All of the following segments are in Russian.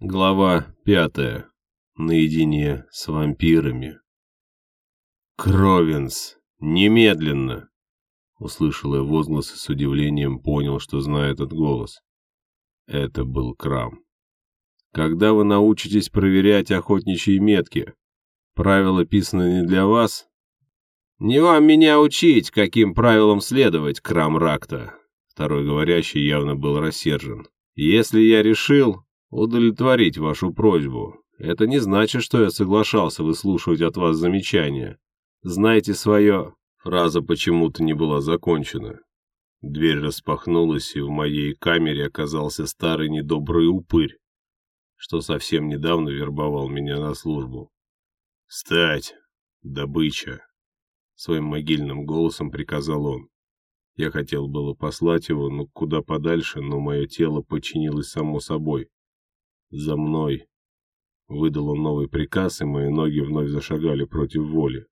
Глава пятая. Наедине с вампирами. «Кровинс! Немедленно!» Услышал я возглас и с удивлением понял, что знаю этот голос. Это был Крам. «Когда вы научитесь проверять охотничьи метки? Правила писаны не для вас?» «Не вам меня учить, каким правилам следовать, Крам Ракта!» Второй говорящий явно был рассержен. «Если я решил, удовлетворить вашу просьбу. Это не значит, что я соглашался выслушивать от вас замечания. Знайте свое...» Фраза почему-то не была закончена. Дверь распахнулась, и в моей камере оказался старый недобрый упырь, что совсем недавно вербовал меня на службу. «Встать! Добыча!» Своим могильным голосом приказал он. Я хотел было послать его, ну куда подальше, но мое тело подчинилось само собой. «За мной!» Выдал он новый приказ, и мои ноги вновь зашагали против воли.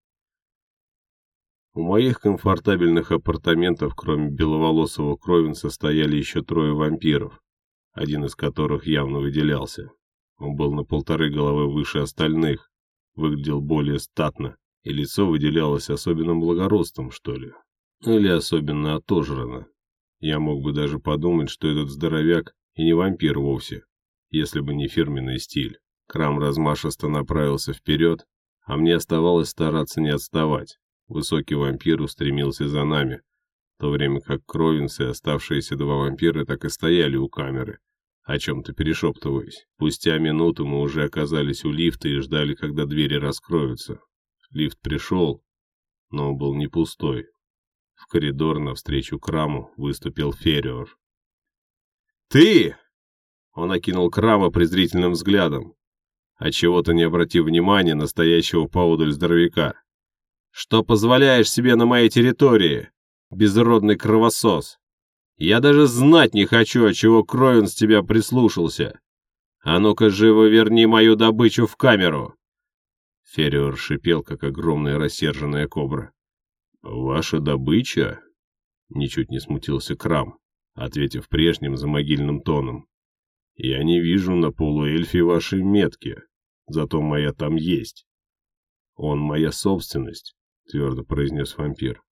У моих комфортабельных апартаментов, кроме беловолосого Кровинса, стояли еще трое вампиров, один из которых явно выделялся. Он был на полторы головы выше остальных, выглядел более статно, и лицо выделялось особенным благородством, что ли. Или особенно отожрано. Я мог бы даже подумать, что этот здоровяк и не вампир вовсе, если бы не фирменный стиль. Крам размашисто направился вперед, а мне оставалось стараться не отставать. Высокий вампир устремился за нами, в то время как Кровинс и оставшиеся два вампира так и стояли у камеры, о чем-то перешептываясь. Спустя минуту мы уже оказались у лифта и ждали, когда двери раскроются. Лифт пришел, но он был не пустой. В коридор навстречу Краму выступил Фериор. «Ты!» Он окинул Крама презрительным взглядом, отчего-то не обратив внимания на стоящего поодаль здоровяка. «Что позволяешь себе на моей территории, безродный кровосос? Я даже знать не хочу, от чего Кровин с тебя прислушался. А ну-ка живо верни мою добычу в камеру!» Фериор шипел, как огромная рассерженная кобра. «Ваша добыча?» Ничуть не смутился Крам, ответив прежним за могильным тоном. Я не вижу на полуэльфе вашей метки, зато моя там есть. Он моя собственность, твердо произнес вампир.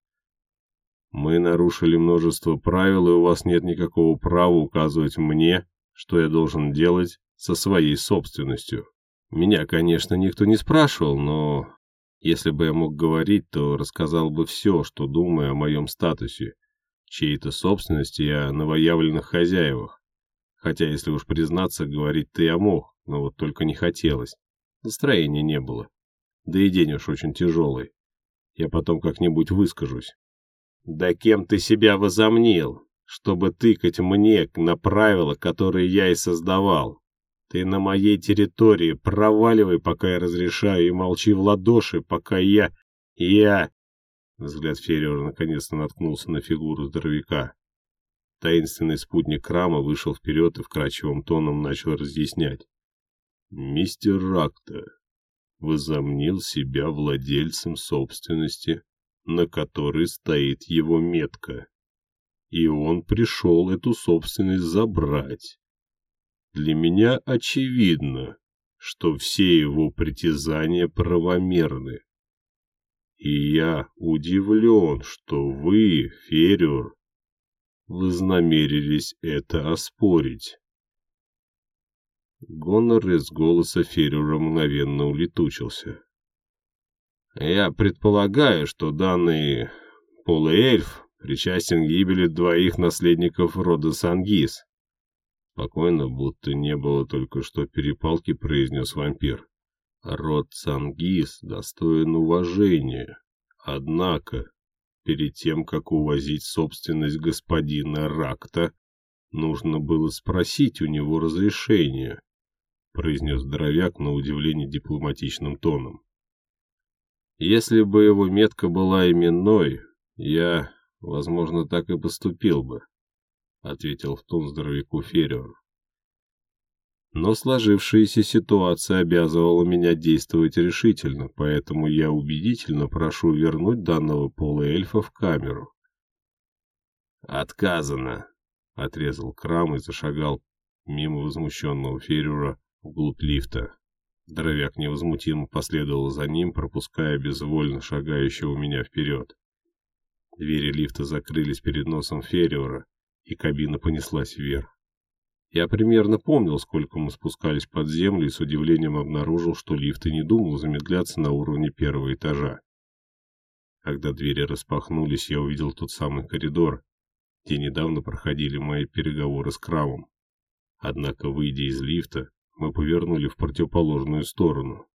Мы нарушили множество правил, и у вас нет никакого права указывать мне, что я должен делать со своей собственностью. Меня, конечно, никто не спрашивал, но если бы я мог говорить, то рассказал бы все, что думаю о моем статусе, чьей-то собственности и о новоявленных хозяевах. Хотя, если уж признаться, говорить-то я мог, но вот только не хотелось. Настроения не было. Да и день уж очень тяжелый. Я потом как-нибудь выскажусь. Да кем ты себя возомнил, чтобы тыкать мне на правила, которые я и создавал? Ты на моей территории, проваливай, пока я разрешаю, и молчи в ладоши, пока я... Я... Взгляд Ферриора наконец-то наткнулся на фигуру здоровяка. Таинственный спутник Крама вышел вперед и вкрадчивым тоном начал разъяснять. «Мистер Ракта возомнил себя владельцем собственности, на которой стоит его метка, и он пришел эту собственность забрать. Для меня очевидно, что все его притязания правомерны. И я удивлен, что вы, Ферюр, вознамерились это оспорить. Гонор из голоса Феррера мгновенно улетучился. «Я предполагаю, что данный полуэльф причастен к гибели двоих наследников рода Сангис». Спокойно, будто не было только что перепалки, произнес вампир. «Род Сангис достоин уважения. Однако Перед тем, как увозить собственность господина Ракта, нужно было спросить у него разрешения, произнес здоровяк на удивление дипломатичным тоном. Если бы его метка была именной, я, возможно, так и поступил бы, ответил в тон здоровяку Фериор. Но сложившаяся ситуация обязывала меня действовать решительно, поэтому я убедительно прошу вернуть данного полуэльфа в камеру. «Отказано!» — отрезал Крам и зашагал мимо возмущенного Феррера вглубь лифта. Здоровяк невозмутимо последовал за ним, пропуская безвольно шагающего меня вперед. Двери лифта закрылись перед носом Ферриора, и кабина понеслась вверх. Я примерно помнил, сколько мы спускались под землю, и с удивлением обнаружил, что лифт и не думал замедляться на уровне первого этажа. Когда двери распахнулись, я увидел тот самый коридор, где недавно проходили мои переговоры с Крамом. Однако, выйдя из лифта, мы повернули в противоположную сторону.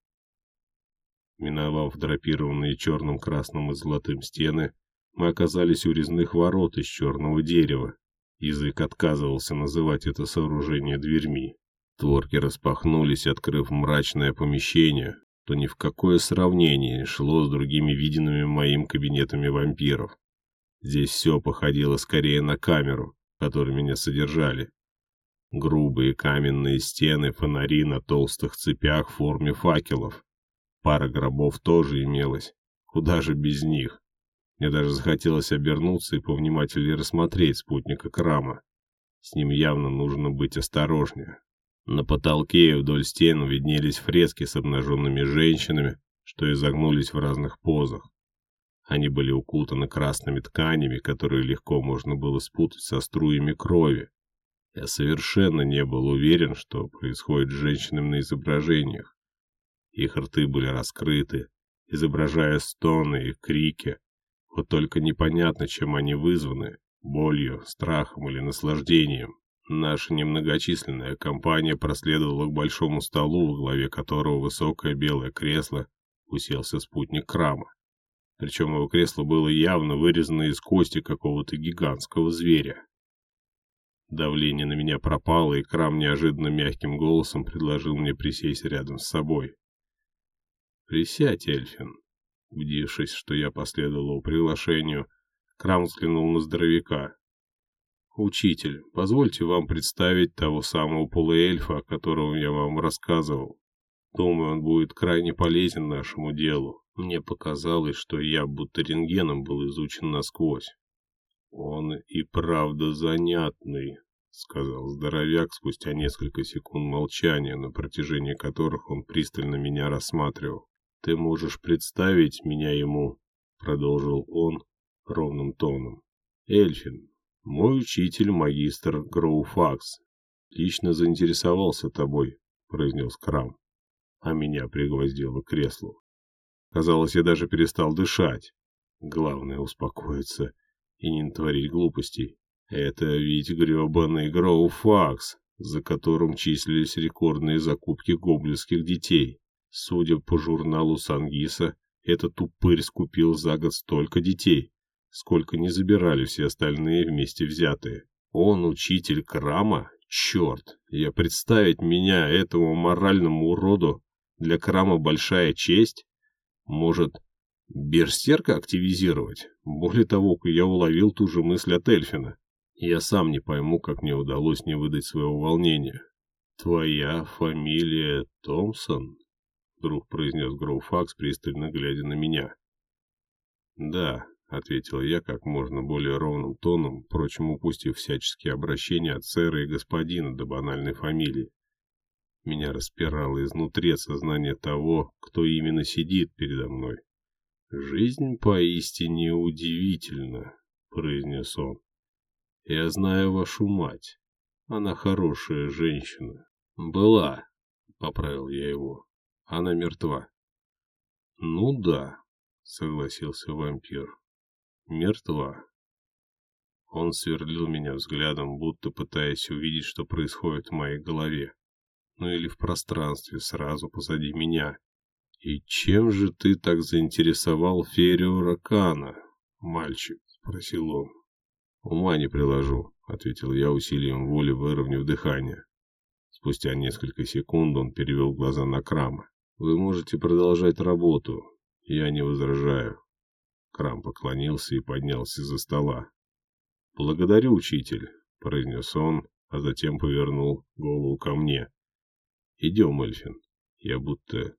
Миновав драпированные черным, красным и золотым стены, мы оказались у резных ворот из черного дерева. Язык отказывался называть это сооружение дверьми. Творки распахнулись, открыв мрачное помещение, то ни в какое сравнение шло с другими виденными моим кабинетами вампиров. Здесь все походило скорее на камеру, в которой меня содержали. Грубые каменные стены, фонари на толстых цепях в форме факелов. Пара гробов тоже имелась. Куда же без них? Мне даже захотелось обернуться и повнимательнее рассмотреть спутника Крама. С ним явно нужно быть осторожнее. На потолке и вдоль стен виднелись фрески с обнаженными женщинами, что изогнулись в разных позах. Они были укутаны красными тканями, которые легко можно было спутать со струями крови. Я совершенно не был уверен, что происходит с женщинами на изображениях. Их рты были раскрыты, изображая стоны и крики, вот только непонятно, чем они вызваны – болью, страхом или наслаждением. Наша немногочисленная компания проследовала к большому столу, в главе которого высокое белое кресло уселся спутник Крама. Причем его кресло было явно вырезано из кости какого-то гигантского зверя. Давление на меня пропало, и Крам неожиданно мягким голосом предложил мне присесть рядом с собой. «Присядь, Эльфин», Убедившись, что я последовал приглашению, Крам взглянул на здоровяка. «Учитель, позвольте вам представить того самого полуэльфа, о котором я вам рассказывал. Думаю, он будет крайне полезен нашему делу. Мне показалось, что я будто рентгеном был изучен насквозь». «Он и правда занятный», — сказал здоровяк спустя несколько секунд молчания, на протяжении которых он пристально меня рассматривал. «Ты можешь представить меня ему», — продолжил он ровным тоном. «Эльфин, мой учитель, магистр Гроуфакс, лично заинтересовался тобой», — произнес Крам, а меня пригвоздило к креслу. Казалось, я даже перестал дышать. Главное — успокоиться и не натворить глупостей. Это ведь гребаный Гроуфакс, за которым числились рекордные закупки гоблинских детей. Судя по журналу Сангиса, этот упырь скупил за год столько детей, сколько не забирали все остальные вместе взятые. Он учитель Крама? Черт, я представить меня, этого моральному уроду, для Крама большая честь? Может, берсерка активизировать? Более того, я уловил ту же мысль от Эльфина. Я сам не пойму, как мне удалось не выдать своего волнения. Твоя фамилия Томпсон? Вдруг произнес Гроуфакс, пристально глядя на меня. «Да», — ответил я как можно более ровным тоном, впрочем, упустив всяческие обращения от сэра и господина до банальной фамилии. Меня распирало изнутри от того, кто именно сидит передо мной. «Жизнь поистине удивительна», — произнес он. «Я знаю вашу мать. Она хорошая женщина». «Была», — поправил я его. Она мертва. Ну да, согласился вампир. Мертва. Он сверлил меня взглядом, будто пытаясь увидеть, что происходит в моей голове. Ну или в пространстве, сразу позади меня. «И чем же ты так заинтересовал Ферию Ракана, мальчик?» — спросил он. «Ума не приложу», — ответил я усилием воли, выровняв дыхание. Спустя несколько секунд он перевел глаза на Крама. Вы можете продолжать работу. Я не возражаю. Крам поклонился и поднялся за стола. Благодарю, учитель, произнес он, а затем повернул голову ко мне. Идем, Эльфин. Я будто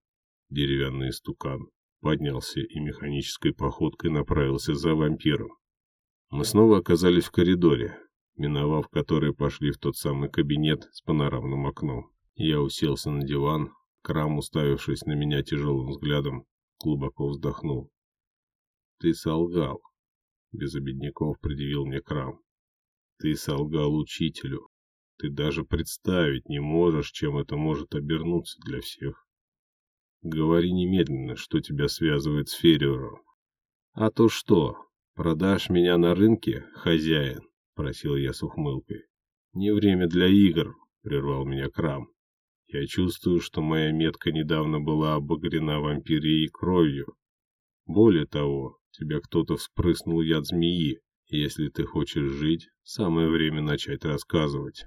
деревянный стукан. Поднялся и механической походкой направился за вампиром. Мы снова оказались в коридоре, миновав который пошли в тот самый кабинет с панорамным окном. Я уселся на диван, Крам, уставившись на меня тяжелым взглядом, глубоко вздохнул. «Ты солгал», — без обедняков предъявил мне Крам. «Ты солгал учителю. Ты даже представить не можешь, чем это может обернуться для всех. Говори немедленно, что тебя связывает с Ферриером». «А то что, продашь меня на рынке, хозяин?» — просил я с ухмылкой. «Не время для игр», — прервал меня Крам. Я чувствую, что моя метка недавно была обогрена вампирией кровью. Более того, тебя кто-то вспрыснул яд змеи. Если ты хочешь жить, самое время начать рассказывать.